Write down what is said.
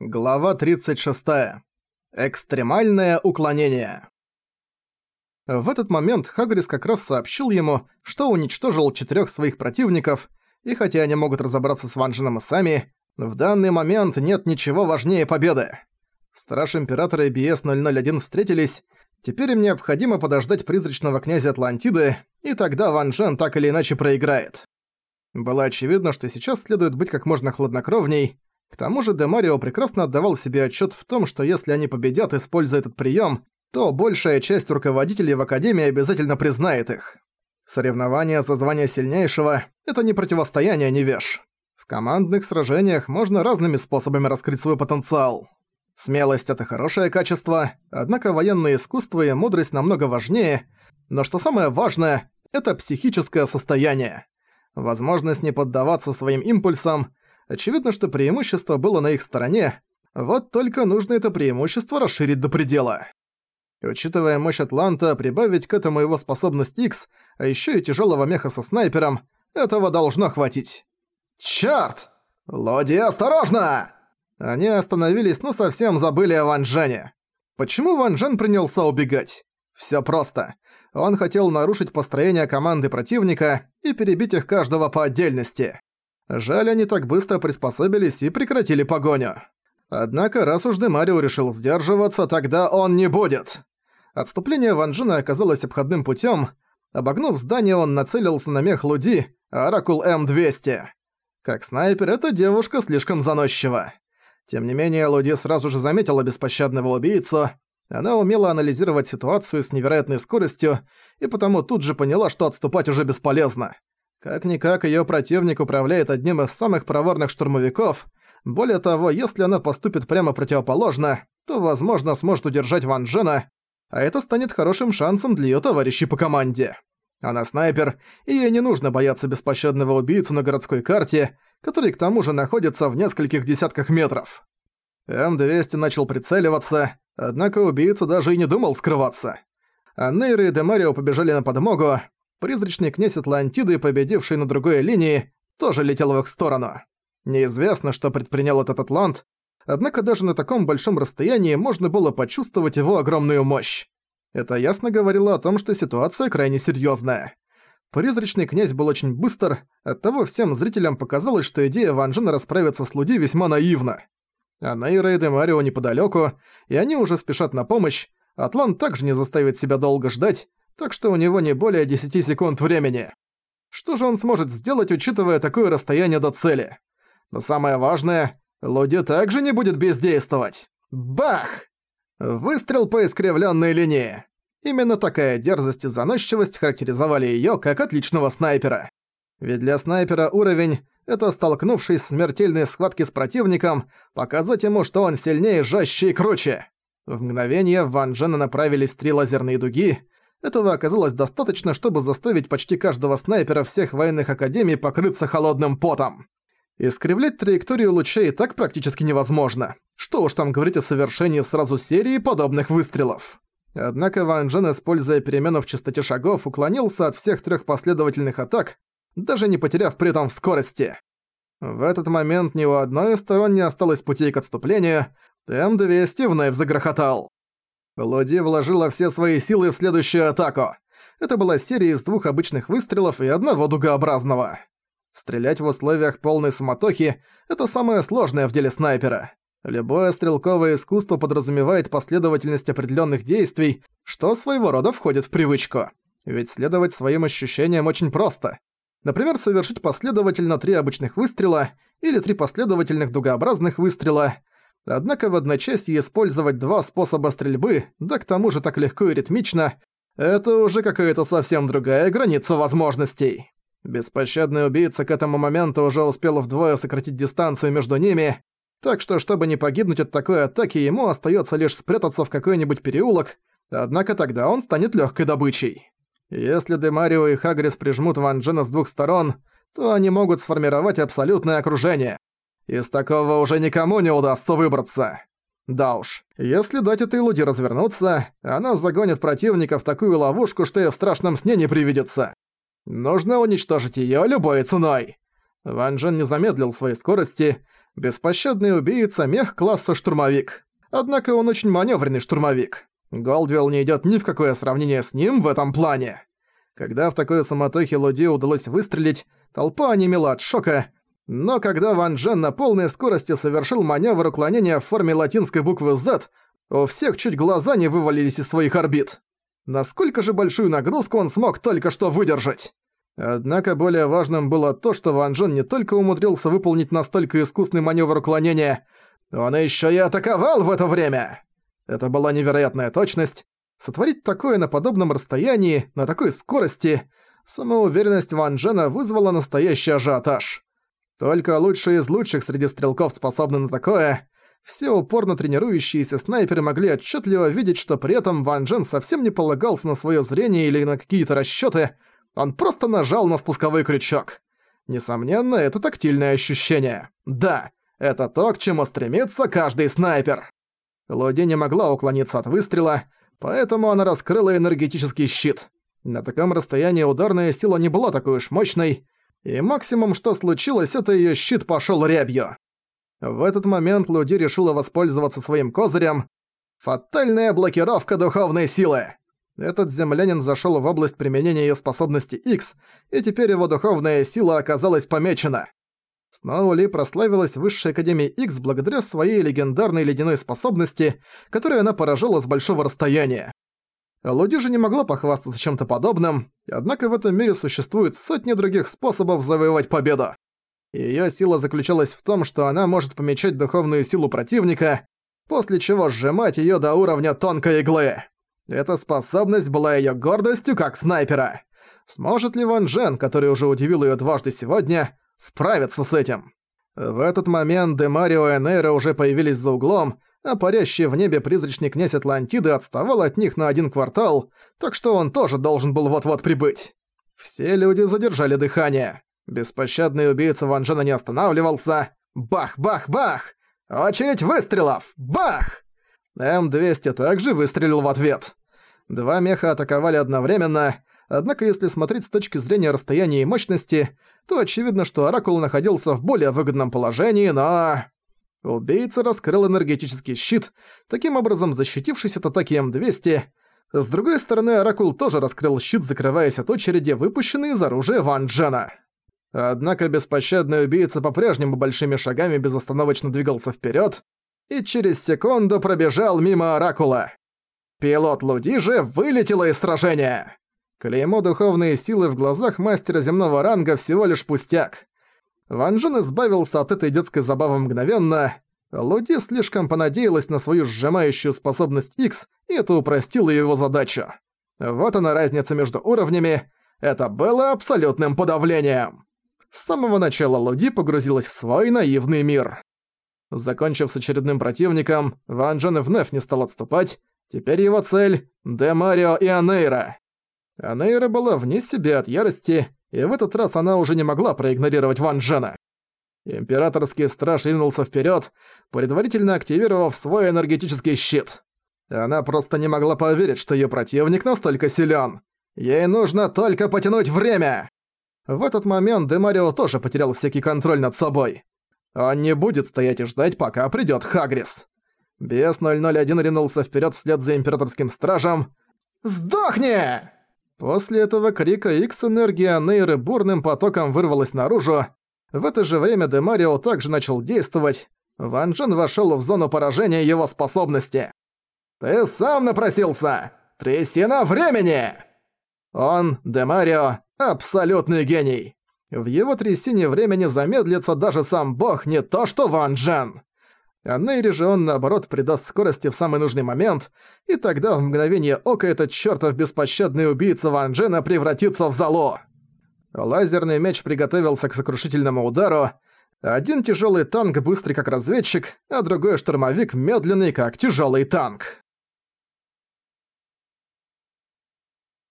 Глава 36. Экстремальное уклонение. В этот момент Хагрис как раз сообщил ему, что уничтожил четырёх своих противников, и хотя они могут разобраться с Ванжином и сами, в данный момент нет ничего важнее победы. Страж Императора и BS-001 встретились, теперь им необходимо подождать призрачного князя Атлантиды, и тогда Ван Джен так или иначе проиграет. Было очевидно, что сейчас следует быть как можно хладнокровней, к тому же Демарио прекрасно отдавал себе отчет в том, что если они победят, используя этот прием, то большая часть руководителей в Академии обязательно признает их. Соревнования за звание сильнейшего – это не противостояние невеж. В командных сражениях можно разными способами раскрыть свой потенциал. Смелость – это хорошее качество, однако военное искусство и мудрость намного важнее, но что самое важное – это психическое состояние. Возможность не поддаваться своим импульсам – Очевидно, что преимущество было на их стороне, вот только нужно это преимущество расширить до предела. Учитывая мощь Атланта, прибавить к этому его способность X, а ещё и тяжелого меха со снайпером, этого должно хватить. «Чёрт! Лоди, осторожно!» Они остановились, но совсем забыли о Ван Джене. Почему Ван Джен принялся убегать? Всё просто. Он хотел нарушить построение команды противника и перебить их каждого по отдельности. Жаль, они так быстро приспособились и прекратили погоню. Однако, раз уж Демарио решил сдерживаться, тогда он не будет. Отступление Ван Джина оказалось обходным путем. Обогнув здание, он нацелился на мех Луди, Оракул М-200. Как снайпер, эта девушка слишком заносчива. Тем не менее, Луди сразу же заметила беспощадного убийцу. Она умела анализировать ситуацию с невероятной скоростью, и потому тут же поняла, что отступать уже бесполезно. Как-никак её противник управляет одним из самых проворных штурмовиков. Более того, если она поступит прямо противоположно, то, возможно, сможет удержать Ван Джена, а это станет хорошим шансом для её товарищей по команде. Она снайпер, и ей не нужно бояться беспощадного убийцу на городской карте, который к тому же находится в нескольких десятках метров. М-200 начал прицеливаться, однако убийца даже и не думал скрываться. А Нейра и Демарио побежали на подмогу, Призрачный князь Атлантиды, победивший на другой линии, тоже летел в их сторону. Неизвестно, что предпринял этот Атлант, однако даже на таком большом расстоянии можно было почувствовать его огромную мощь. Это ясно говорило о том, что ситуация крайне серьёзная. Призрачный князь был очень быстр, оттого всем зрителям показалось, что идея Ван Джена расправиться с Луди весьма наивна. А Нейра и Демарио неподалёку, и они уже спешат на помощь, Атлант также не заставит себя долго ждать, так что у него не более 10 секунд времени. Что же он сможет сделать, учитывая такое расстояние до цели? Но самое важное, Луди также не будет бездействовать. Бах! Выстрел по искривленной линии. Именно такая дерзость и заносчивость характеризовали ее как отличного снайпера. Ведь для снайпера уровень — это, столкнувшись в смертельной схватке с противником, показать ему, что он сильнее, жестче и круче. В мгновение в Ван Джена направились три лазерные дуги, этого оказалось достаточно, чтобы заставить почти каждого снайпера всех военных академий покрыться холодным потом. Искривлять траекторию лучей так практически невозможно. Что уж там говорить о совершении сразу серии подобных выстрелов. Однако Ван Джен, используя перемену в частоте шагов, уклонился от всех трех последовательных атак, даже не потеряв при этом в скорости. В этот момент ни у одной из сторон не осталось путей к отступлению, М-200 вновь загрохотал. Лоди вложила все свои силы в следующую атаку. Это была серия из двух обычных выстрелов и одного дугообразного. Стрелять в условиях полной суматохи – это самое сложное в деле снайпера. Любое стрелковое искусство подразумевает последовательность определенных действий, что своего рода входит в привычку. Ведь следовать своим ощущениям очень просто. Например, совершить последовательно три обычных выстрела или три последовательных дугообразных выстрела – Однако в одночасье использовать два способа стрельбы, да к тому же так легко и ритмично, это уже какая-то совсем другая граница возможностей. Беспощадный убийца к этому моменту уже успел вдвое сократить дистанцию между ними, так что, чтобы не погибнуть от такой атаки, ему остается лишь спрятаться в какой-нибудь переулок, однако тогда он станет легкой добычей. Если Демарио и Хагрис прижмут Ван Джена с двух сторон, то они могут сформировать абсолютное окружение. Из такого уже никому не удастся выбраться. Да уж, если дать этой луде развернуться, она загонит противника в такую ловушку, что и в страшном сне не привидится. Нужно уничтожить её любой ценой. Ван Джен не замедлил своей скорости. Беспощадный убийца мех класса штурмовик. Однако он очень маневренный штурмовик. Голдвилл не идет ни в какое сравнение с ним в этом плане. Когда в такой суматохе Луди удалось выстрелить, толпа онемела от шока, но когда Ван Джен на полной скорости совершил маневр уклонения в форме латинской буквы Z, у всех чуть глаза не вывалились из своих орбит. Насколько же большую нагрузку он смог только что выдержать? Однако более важным было то, что Ван Джен не только умудрился выполнить настолько искусный маневр уклонения, он еще и атаковал в это время! Это была невероятная точность. Сотворить такое на подобном расстоянии, на такой скорости, самоуверенность Ван Джена вызвала настоящий ажиотаж. Только лучшие из лучших среди стрелков способны на такое. Все упорно тренирующиеся снайперы могли отчетливо видеть, что при этом Ван Джен совсем не полагался на свое зрение или на какие-то расчеты. Он просто нажал на спусковой крючок. Несомненно, это тактильное ощущение. Да, это то, к чему стремится каждый снайпер. Лоди не могла уклониться от выстрела, поэтому она раскрыла энергетический щит. На таком расстоянии ударная сила не была такой уж мощной, и максимум, что случилось, это её щит пошёл рябью. В этот момент Луди решила воспользоваться своим козырем. Фатальная блокировка духовной силы. Этот землянин зашёл в область применения её способности X, и теперь его духовная сила оказалась помечена. Сноули прославилась в Высшей Академии X благодаря своей легендарной ледяной способности, которую она поражала с большого расстояния. Луди же не могла похвастаться чем-то подобным, однако в этом мире существует сотни других способов завоевать победу. Её сила заключалась в том, что она может помечать духовную силу противника, после чего сжимать её до уровня тонкой иглы. Эта способность была её гордостью как снайпера. Сможет ли Ван Джен, который уже удивил её дважды сегодня, справиться с этим. В этот момент Демарио и Нейра уже появились за углом, а парящий в небе призрачный князь Атлантиды отставал от них на один квартал, так что он тоже должен был вот-вот прибыть. Все люди задержали дыхание. Беспощадный убийца Ван Джена не останавливался. Бах-бах-бах! Очередь выстрелов! Бах! М-200 также выстрелил в ответ. Два меха атаковали одновременно, Однако если смотреть с точки зрения расстояния и мощности, то очевидно, что Оракул находился в более выгодном положении, но... Убийца раскрыл энергетический щит, таким образом защитившись от атаки М200. С другой стороны, Оракул тоже раскрыл щит, закрываясь от очереди, выпущенной из оружия Ван Джена. Однако беспощадный убийца по-прежнему большими шагами безостановочно двигался вперед и через секунду пробежал мимо Оракула. Пилот Луди же вылетела из сражения. Клеймо духовные силы в глазах мастера земного ранга всего лишь пустяк. Ван Джен избавился от этой детской забавы мгновенно. Луди слишком понадеялась на свою сжимающую способность X, и это упростило его задачу. Вот она разница между уровнями. Это было абсолютным подавлением. С самого начала Луди погрузилась в свой наивный мир. Закончив с очередным противником, Ван Джен вновь не стал отступать. Теперь его цель — Демарио и Анейра. Анейра была вне себя от ярости, и в этот раз она уже не могла проигнорировать Ван Джена. Императорский страж ринулся вперед, предварительно активировав свой энергетический щит. Она просто не могла поверить, что ее противник настолько силен. Ей нужно только потянуть время! В этот момент Демарио тоже потерял всякий контроль над собой. Он не будет стоять и ждать, пока придет Хагрис. Бес 001 ринулся вперед вслед за императорским стражем. «Сдохни!» После этого крика Икс энергия Нейры бурным потоком вырвалась наружу. В это же время Демарио также начал действовать. Ван Джен вошёл в зону поражения его способности. «Ты сам напросился! Трясина времени!» Он, Демарио, абсолютный гений. В его трясине времени замедлится даже сам бог, не то что Ван Джен а Нейри же он, наоборот, придаст скорости в самый нужный момент, и тогда в мгновение ока этот чертов беспощадный убийца Ван Джена превратится в зало. Лазерный меч приготовился к сокрушительному удару. Один тяжелый танк быстрый как разведчик, а другой штурмовик медленный как тяжелый танк.